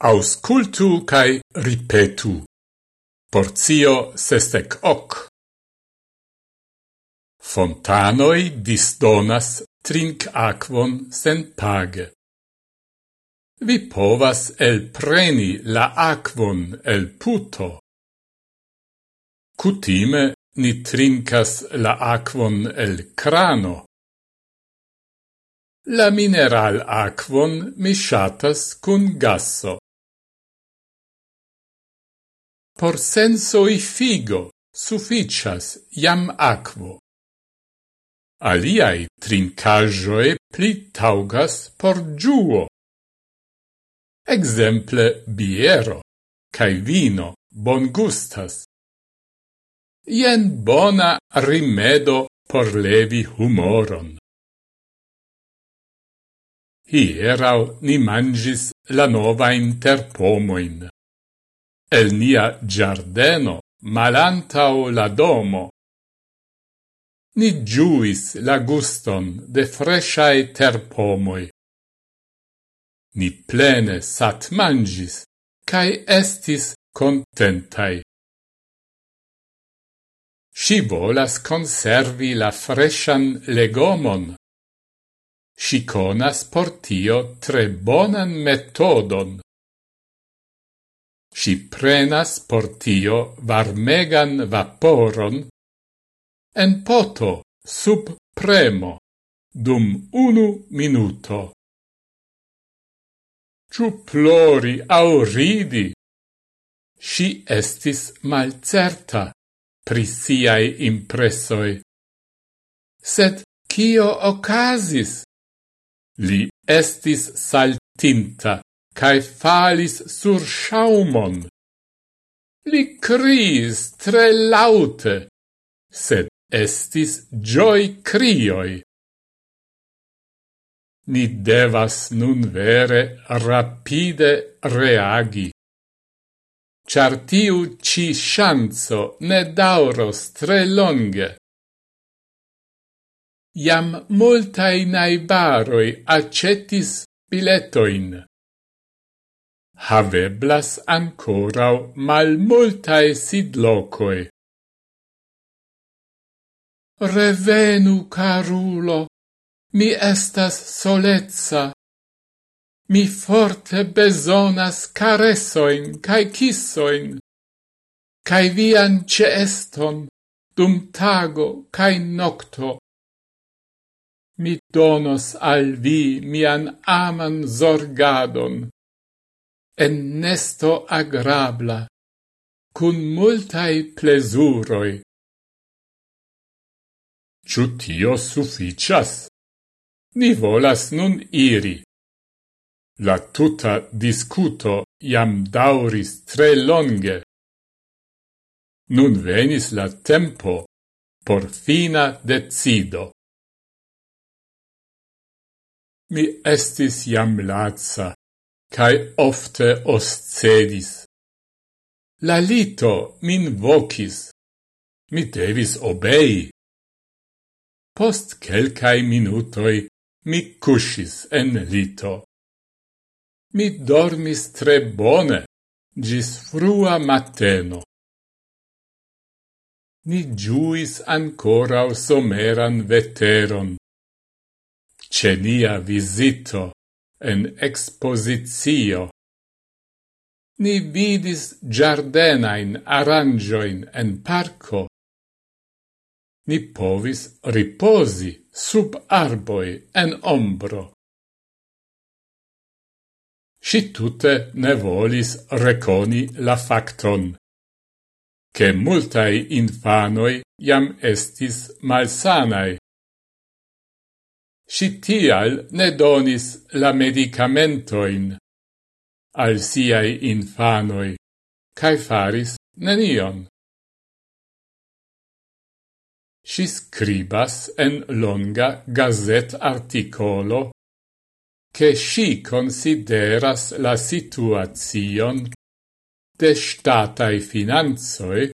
Auscultu cae ripetu. Porzio sestec hoc. Fontanoi disdonas trinc aquon sen page. Vi povas el preni la aquon el puto. Cutime ni trincas la aquon el crano. La mineral aquon mi shatas cun gasso. Por sensoi figo sufficias iam aquo. Aliai trincajoe pli taugas por giuo. Exemple biero, cae vino bon gustas. Ien bona rimedo por levi humoron. Hierau ni mangis la nova interpomoin el nia giardeno malantau la domo. Ni giuis la guston de fresciae terpomoi. Ni plene sat mangis, cae estis contentai. Si volas conservi la frescian legomon. Si conas portio tre bonan metodon. Si prenas por tio varmegan vaporon en poto sub premo dum unu minuto. Ciu plori au ridi? Si estis malcerta pri siae impressoi. Sed cio ocasis? Li estis saltinta cae falis sur shaumon. Li cris tre laute, sed estis gioi crioi. Ni devas nun vere rapide reagi. Char tiu ci shanzo ne dauros tre longe. Iam multai naibaroi accetis biletoin haveblas ancorau malmultae sidlocoe. Revenu, carulo, mi estas solezza. Mi forte besonas caresoin cae kissoin, cae vian ceeston dum tago cae nocto. Mi donos al vi mian aman zorgadon, en nesto agrabla, cun multae plesuroi. Ciu tio sufficias? Ni volas nun iri. La tuta discuto iam dauris tre longe. Nun venis la tempo por fina decido. Mi estis jam lazza, cae ofte oscedis. La lito min vocis, mi devis obei. Post quelcae minutoi mi cuscis en lito. Mi dormis tre bone, gis frua mateno. Ni giuis ancora someran veteron. Cenia visito en expositio. Ni vidis giardenain arrangioin en parco. Ni povis riposi sub arboi en ombro. Si tutte ne volis reconi la facton, che multai infanoi jam estis malsanai. Si tial ne donis la medicamentoin al siai infanoi, cae faris nenion. Si scribas en longa gazet articolo che si consideras la situazion de statai finanzoi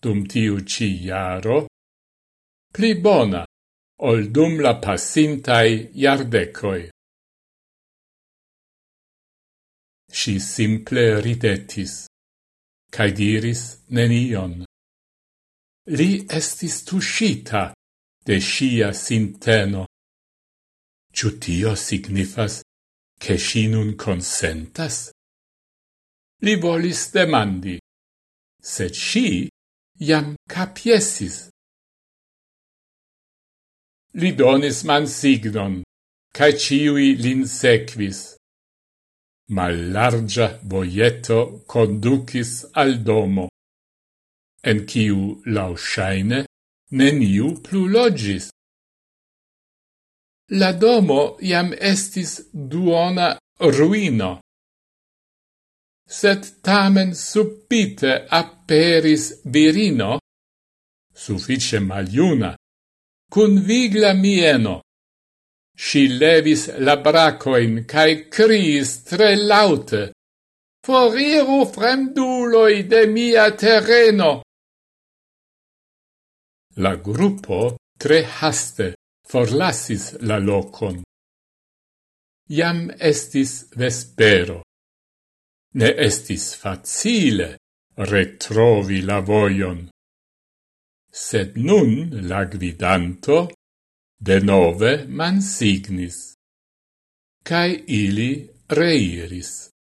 dum tiu ci iaro pli bona ol dum la passintai iardecoi. Si simple ridetis, cae diris nenion. Li estis tuscita de sia sinteno. Ciu tio signifas che si nun consentas? Li volis demandi, sed si iam capiesis Li donis man signon, cae ciui lin sequis. Mallargia voieto conducis al domo, en ciu lauschaine neniu plu logis. La domo iam estis duona ruino, sed tamen subite aperis virino, suffice maliuna, cun vigla mieno. Si levis la bracoin, cae criis tre laute, Foriru fremduloi de mia terreno! La gruppo tre haste forlassis la locon. Iam estis vespero. Ne estis facile retrovi la voion. Sed nun la gvidanto denove mansignis. Cae ili reiris.